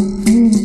Mm.